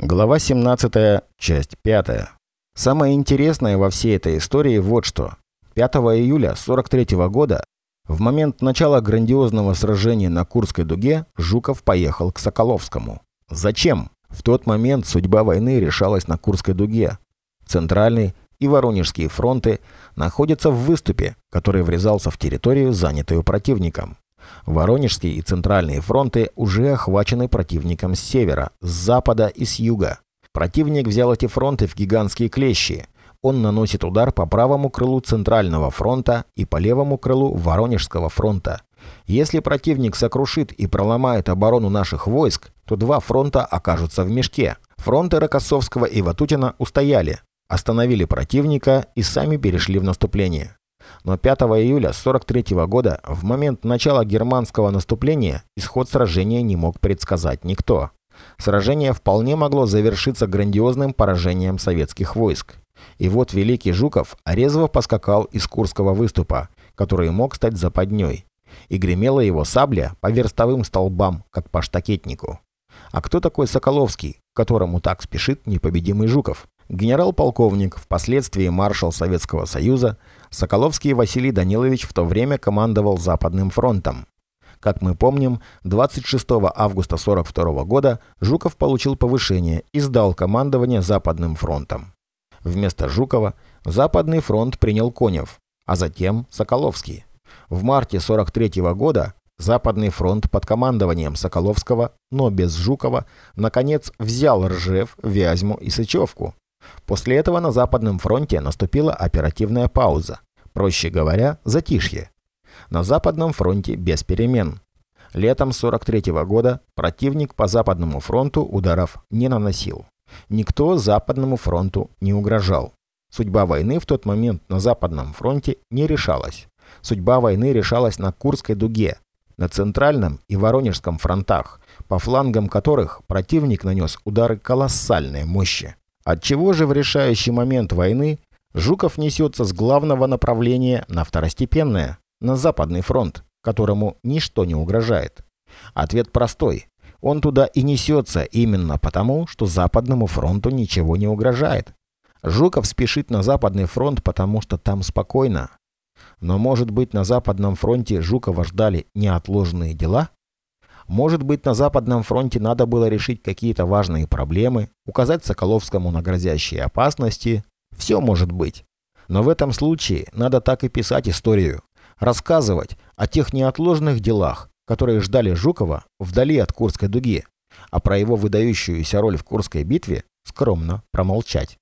Глава 17, часть 5. Самое интересное во всей этой истории вот что. 5 июля 43 года, в момент начала грандиозного сражения на Курской дуге, Жуков поехал к Соколовскому. Зачем? В тот момент судьба войны решалась на Курской дуге. Центральный и Воронежские фронты находятся в выступе, который врезался в территорию, занятую противником. Воронежские и Центральные фронты уже охвачены противником с севера, с запада и с юга. Противник взял эти фронты в гигантские клещи. Он наносит удар по правому крылу Центрального фронта и по левому крылу Воронежского фронта. Если противник сокрушит и проломает оборону наших войск, то два фронта окажутся в мешке. Фронты Рокоссовского и Ватутина устояли, остановили противника и сами перешли в наступление. Но 5 июля 43 года, в момент начала германского наступления, исход сражения не мог предсказать никто. Сражение вполне могло завершиться грандиозным поражением советских войск. И вот Великий Жуков резво поскакал из Курского выступа, который мог стать западней. И гремела его сабля по верстовым столбам, как по штакетнику. А кто такой Соколовский, которому так спешит непобедимый Жуков? Генерал-полковник, впоследствии маршал Советского Союза, Соколовский Василий Данилович в то время командовал Западным фронтом. Как мы помним, 26 августа 1942 года Жуков получил повышение и сдал командование Западным фронтом. Вместо Жукова Западный фронт принял Конев, а затем Соколовский. В марте 1943 года Западный фронт под командованием Соколовского, но без Жукова, наконец взял Ржев, Вязьму и Сычевку, После этого на Западном фронте наступила оперативная пауза. Проще говоря, затишье. На Западном фронте без перемен. Летом 43 -го года противник по Западному фронту ударов не наносил. Никто Западному фронту не угрожал. Судьба войны в тот момент на Западном фронте не решалась. Судьба войны решалась на Курской дуге, на Центральном и Воронежском фронтах, по флангам которых противник нанес удары колоссальной мощи. Отчего же в решающий момент войны Жуков несется с главного направления на второстепенное, на Западный фронт, которому ничто не угрожает? Ответ простой. Он туда и несется именно потому, что Западному фронту ничего не угрожает. Жуков спешит на Западный фронт, потому что там спокойно. Но, может быть, на Западном фронте Жукова ждали неотложные дела? Может быть, на Западном фронте надо было решить какие-то важные проблемы, указать Соколовскому на грозящие опасности. Все может быть. Но в этом случае надо так и писать историю. Рассказывать о тех неотложных делах, которые ждали Жукова вдали от Курской дуги, а про его выдающуюся роль в Курской битве скромно промолчать.